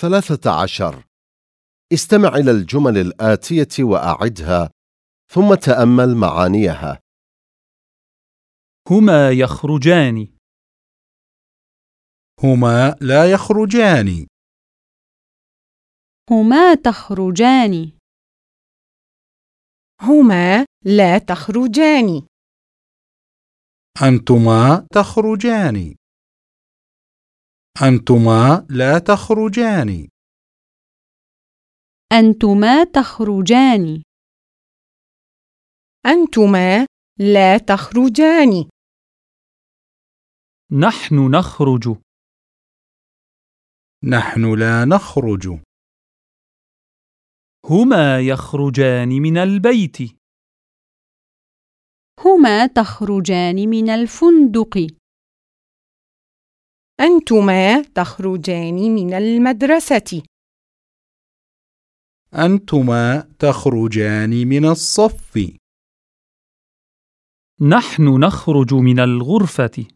ثلاثة عشر. استمع إلى الجمل الآتية وأعدها ثم تأمل معانيها. هما يخرجان. هما لا يخرجان. هما تخرجان. هما لا تخرجان. أنتما تخرجان. أنتما لا تخرجان. أنتما تخرجان. أنتما لا تخرجان. نحن نخرج. نحن لا نخرج. هما يخرجان من البيت. هما تخرجان من الفندق. أنتما تخرجان من المدرسة. أنتما تخرجان من الصف. نحن نخرج من الغرفة.